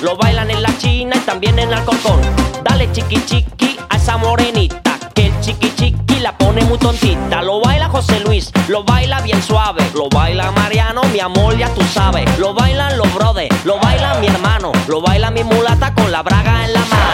Lo bailan en la China y también en el Alcorcón. Dale chiqui chiqui a esa morenita. Que el chiqui chiqui la pone muy tontita. Lo baila José Luis, lo baila bien suave. Lo baila Mariano, mi amor, ya tú sabes. Lo bailan los brothers, lo baila mi hermano. Lo baila mi mulata con la braga en la mano.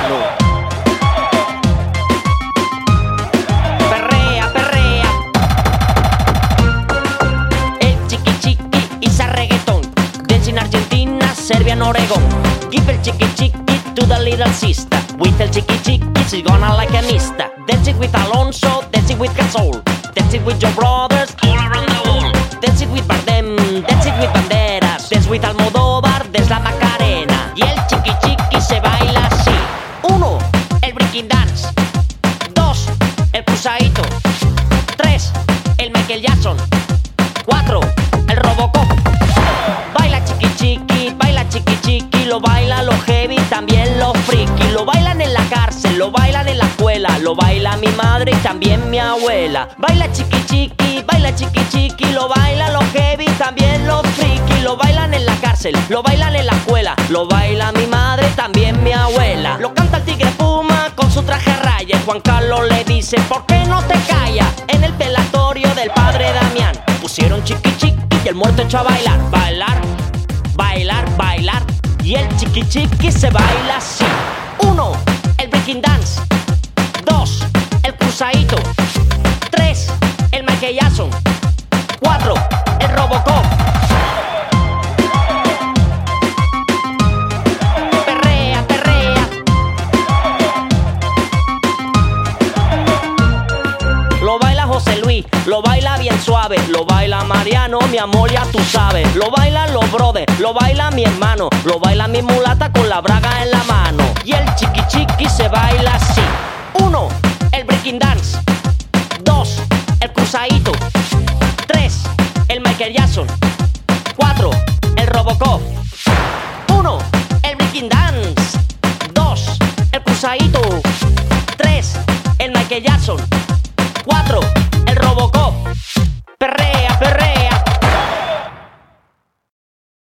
Give el chiqui chiqui to the little sister. With el chiqui chiqui, she's gonna like a mista. Dancing with Alonso, dancing with Gasol. Dancing with your brothers all around the world. Dancing with Bardem, dancing with Banderas. Dance with Almodóvar, desde la Macarena. Y el chiqui chiqui se baila así. Uno, el breaking dance. Dos, el cruzadito. Tres, el Michael Jackson. Cuatro, lo bailan en la escuela, lo baila mi madre y también mi abuela. Baila chiqui chiqui, baila chiqui chiqui, lo baila los heavy, también los friki, lo bailan en la cárcel, lo bailan en la escuela, lo baila mi madre también mi abuela. Lo canta el tigre Puma con su traje a rayas, Juan Carlos le dice, ¿por qué no te callas? En el pelatorio del padre Damián pusieron chiqui chiqui y el muerto echó a bailar, bailar, bailar, bailar. Y el chiqui chiqui se baila así. Uno, el breaking dance. Dos, el cruzadito. Tres, el Michael Jackson. Cuatro, el Robocop. Perrea, perrea. Lo baila José Luis, lo baila bien suave, lo baila Mariano, mi amor, ya tú sabes. Lo bailan los brothers, lo baila mi hermano, lo baila mi mulata con la braga en cruzadito. Tres, el Michael Jackson. Cuatro, el Robocop. Uno, el breaking dance. Dos, el cruzadito. Tres, el Michael Jackson.